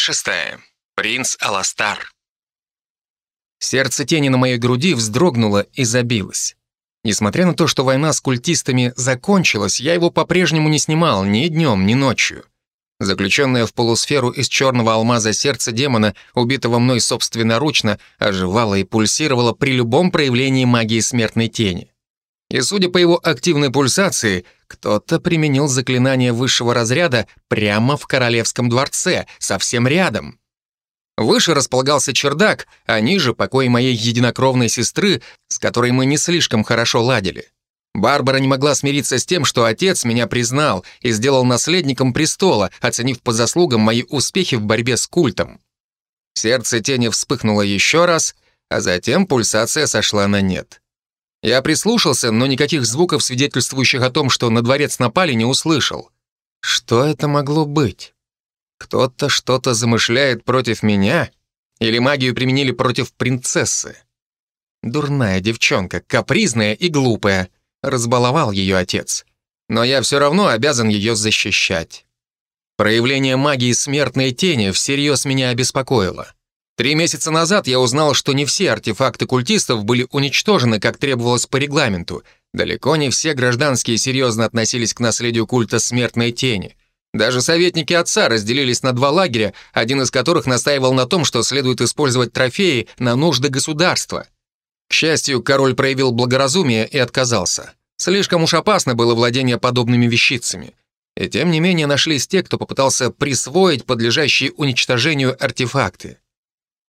шестая. Принц Аластар. Сердце тени на моей груди вздрогнуло и забилось. Несмотря на то, что война с культистами закончилась, я его по-прежнему не снимал ни днем, ни ночью. Заключенное в полусферу из черного алмаза сердце демона, убитого мной собственноручно, оживало и пульсировало при любом проявлении магии смертной тени. И судя по его активной пульсации, кто-то применил заклинание высшего разряда прямо в королевском дворце, совсем рядом. Выше располагался чердак, а ниже — покой моей единокровной сестры, с которой мы не слишком хорошо ладили. Барбара не могла смириться с тем, что отец меня признал и сделал наследником престола, оценив по заслугам мои успехи в борьбе с культом. Сердце тени вспыхнуло еще раз, а затем пульсация сошла на нет. Я прислушался, но никаких звуков, свидетельствующих о том, что на дворец напали, не услышал. Что это могло быть? Кто-то что-то замышляет против меня? Или магию применили против принцессы? Дурная девчонка, капризная и глупая — Разбаловал ее отец. Но я все равно обязан ее защищать. Проявление магии смертной тени всерьез меня обеспокоило. Три месяца назад я узнал, что не все артефакты культистов были уничтожены, как требовалось по регламенту. Далеко не все гражданские серьезно относились к наследию культа смертной тени. Даже советники отца разделились на два лагеря, один из которых настаивал на том, что следует использовать трофеи на нужды государства — к счастью, король проявил благоразумие и отказался. Слишком уж опасно было владение подобными вещицами. И тем не менее нашлись те, кто попытался присвоить подлежащие уничтожению артефакты.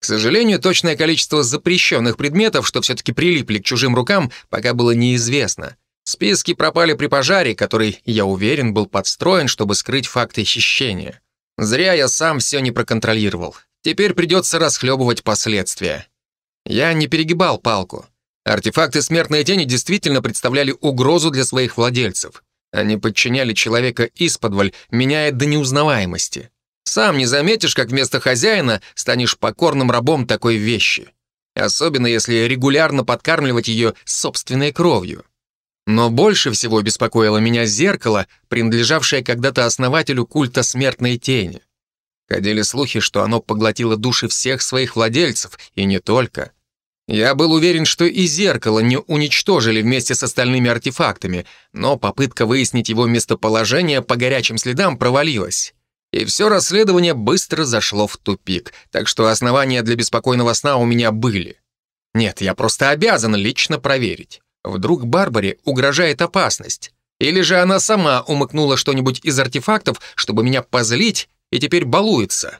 К сожалению, точное количество запрещенных предметов, что все-таки прилипли к чужим рукам, пока было неизвестно. Списки пропали при пожаре, который, я уверен, был подстроен, чтобы скрыть факты хищения. Зря я сам все не проконтролировал. Теперь придется расхлебывать последствия. Я не перегибал палку. Артефакты смертной тени действительно представляли угрозу для своих владельцев. Они подчиняли человека исподволь, меняя до неузнаваемости. Сам не заметишь, как вместо хозяина станешь покорным рабом такой вещи. Особенно если регулярно подкармливать ее собственной кровью. Но больше всего беспокоило меня зеркало, принадлежавшее когда-то основателю культа смертной тени. Ходили слухи, что оно поглотило души всех своих владельцев, и не только. Я был уверен, что и зеркало не уничтожили вместе с остальными артефактами, но попытка выяснить его местоположение по горячим следам провалилась. И все расследование быстро зашло в тупик, так что основания для беспокойного сна у меня были. Нет, я просто обязан лично проверить. Вдруг Барбаре угрожает опасность. Или же она сама умыкнула что-нибудь из артефактов, чтобы меня позлить и теперь балуется.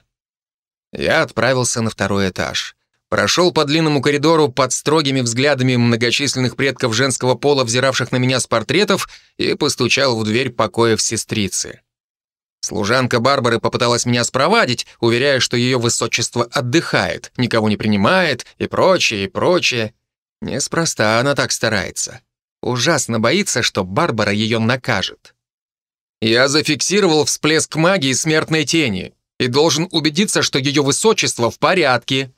Я отправился на второй этаж. Прошел по длинному коридору под строгими взглядами многочисленных предков женского пола, взиравших на меня с портретов, и постучал в дверь покоев сестрицы. Служанка Барбары попыталась меня спровадить, уверяя, что ее высочество отдыхает, никого не принимает и прочее, и прочее. Неспроста она так старается. Ужасно боится, что Барбара ее накажет. Я зафиксировал всплеск магии смертной тени и должен убедиться, что ее высочество в порядке.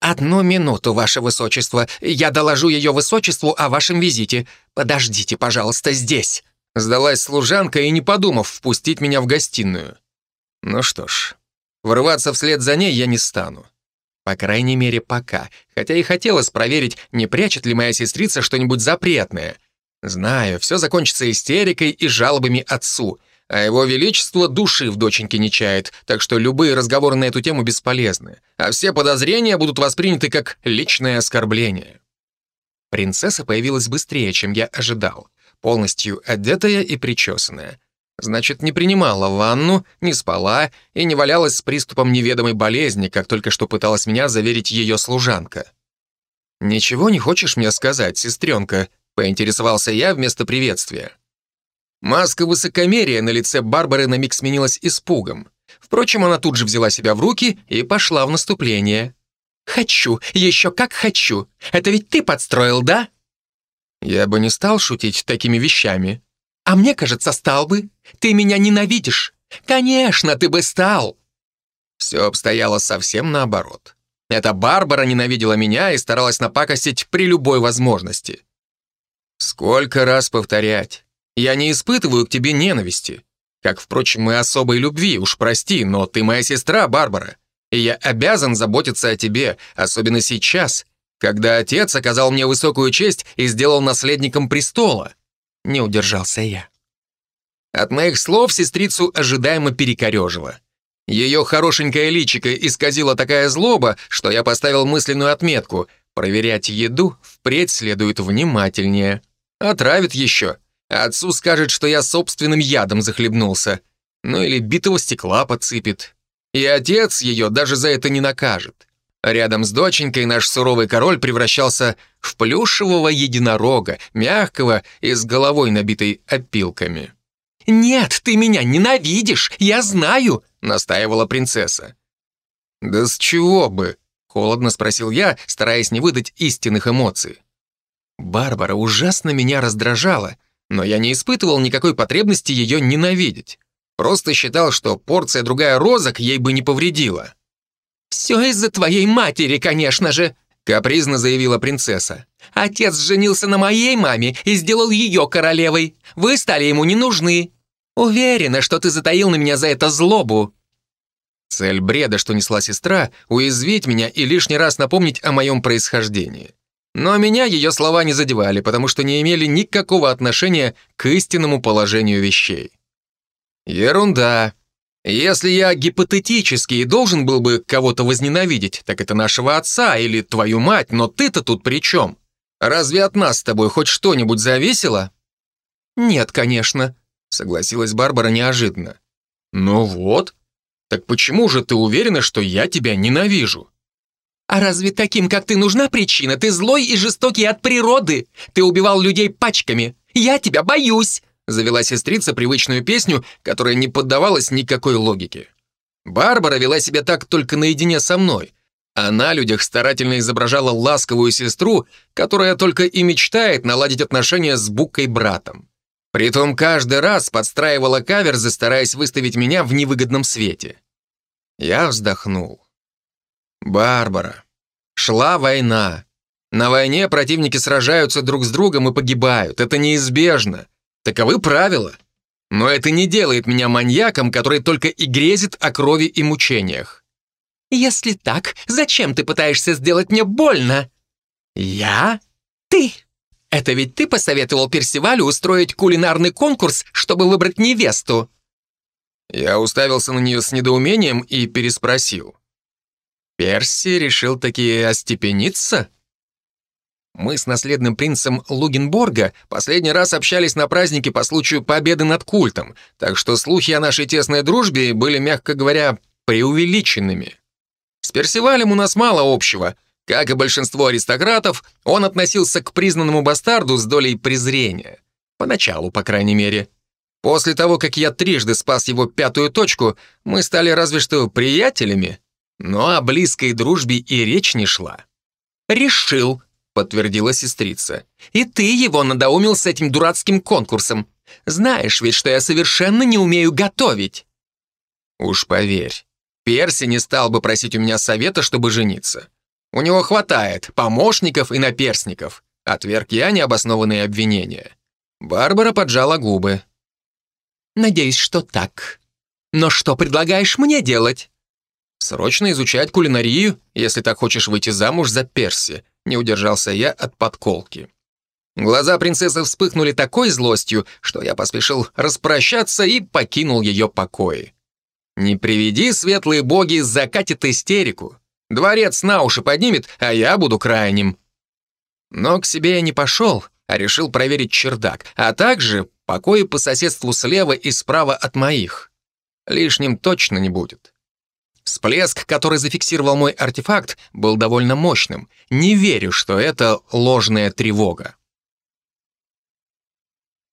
«Одну минуту, ваше высочество. Я доложу ее высочеству о вашем визите. Подождите, пожалуйста, здесь». Сдалась служанка и, не подумав, впустить меня в гостиную. Ну что ж, врываться вслед за ней я не стану. По крайней мере, пока. Хотя и хотелось проверить, не прячет ли моя сестрица что-нибудь запретное — Знаю, все закончится истерикой и жалобами отцу, а его величество души в доченьке не чает, так что любые разговоры на эту тему бесполезны, а все подозрения будут восприняты как личное оскорбление. Принцесса появилась быстрее, чем я ожидал, полностью одетая и причесанная. Значит, не принимала ванну, не спала и не валялась с приступом неведомой болезни, как только что пыталась меня заверить ее служанка. «Ничего не хочешь мне сказать, сестренка?» Поинтересовался я вместо приветствия. Маска высокомерия на лице Барбары на миг сменилась испугом. Впрочем, она тут же взяла себя в руки и пошла в наступление. «Хочу, еще как хочу. Это ведь ты подстроил, да?» Я бы не стал шутить такими вещами. «А мне кажется, стал бы. Ты меня ненавидишь. Конечно, ты бы стал!» Все обстояло совсем наоборот. Эта Барбара ненавидела меня и старалась напакостить при любой возможности. Сколько раз повторять? Я не испытываю к тебе ненависти. Как, впрочем, и особой любви, уж прости, но ты моя сестра, Барбара, и я обязан заботиться о тебе, особенно сейчас, когда отец оказал мне высокую честь и сделал наследником престола. Не удержался я. От моих слов сестрицу ожидаемо перекорежило. Ее хорошенькое личико исказила такая злоба, что я поставил мысленную отметку — проверять еду впредь следует внимательнее. Отравит еще. Отцу скажет, что я собственным ядом захлебнулся. Ну или битого стекла подсыпет. И отец ее даже за это не накажет. Рядом с доченькой наш суровый король превращался в плюшевого единорога, мягкого и с головой набитой опилками. «Нет, ты меня ненавидишь, я знаю», — настаивала принцесса. «Да с чего бы?» — холодно спросил я, стараясь не выдать истинных эмоций. Барбара ужасно меня раздражала, но я не испытывал никакой потребности ее ненавидеть. Просто считал, что порция другая розок ей бы не повредила. «Все из-за твоей матери, конечно же», — капризно заявила принцесса. «Отец женился на моей маме и сделал ее королевой. Вы стали ему не нужны. Уверена, что ты затаил на меня за это злобу». Цель бреда, что несла сестра, уязвить меня и лишний раз напомнить о моем происхождении. Но меня ее слова не задевали, потому что не имели никакого отношения к истинному положению вещей. Ерунда. Если я гипотетически и должен был бы кого-то возненавидеть, так это нашего отца или твою мать, но ты-то тут при чем? Разве от нас с тобой хоть что-нибудь зависело? Нет, конечно, согласилась Барбара неожиданно. Ну вот. Так почему же ты уверена, что я тебя ненавижу? А разве таким, как ты, нужна причина? Ты злой и жестокий от природы. Ты убивал людей пачками. Я тебя боюсь завела сестрица привычную песню, которая не поддавалась никакой логике. Барбара вела себя так только наедине со мной, а на людях старательно изображала ласковую сестру, которая только и мечтает наладить отношения с Букой-братом. Притом каждый раз подстраивала каверзы, стараясь выставить меня в невыгодном свете. Я вздохнул. Барбара. Шла война. На войне противники сражаются друг с другом и погибают. Это неизбежно. Таковы правила. Но это не делает меня маньяком, который только и грезит о крови и мучениях. Если так, зачем ты пытаешься сделать мне больно? Я? Ты? Это ведь ты посоветовал Персивалю устроить кулинарный конкурс, чтобы выбрать невесту. Я уставился на нее с недоумением и переспросил. Перси решил таки остепениться? Мы с наследным принцем Лугенборга последний раз общались на празднике по случаю победы над культом, так что слухи о нашей тесной дружбе были, мягко говоря, преувеличенными. С Персивалем у нас мало общего. Как и большинство аристократов, он относился к признанному бастарду с долей презрения. Поначалу, по крайней мере. После того, как я трижды спас его пятую точку, мы стали разве что приятелями, но о близкой дружбе и речь не шла. «Решил», подтвердила сестрица. «И ты его надоумил с этим дурацким конкурсом. Знаешь ведь, что я совершенно не умею готовить». «Уж поверь, Перси не стал бы просить у меня совета, чтобы жениться. У него хватает помощников и наперсников», отверг я необоснованные обвинения. Барбара поджала губы. «Надеюсь, что так. Но что предлагаешь мне делать?» «Срочно изучать кулинарию, если так хочешь выйти замуж за Перси», не удержался я от подколки. Глаза принцессы вспыхнули такой злостью, что я поспешил распрощаться и покинул ее покои. Не приведи, светлые боги, закатит истерику. Дворец на уши поднимет, а я буду крайним. Но к себе я не пошел, а решил проверить чердак, а также покои по соседству слева и справа от моих. Лишним точно не будет. Всплеск, который зафиксировал мой артефакт, был довольно мощным. Не верю, что это ложная тревога.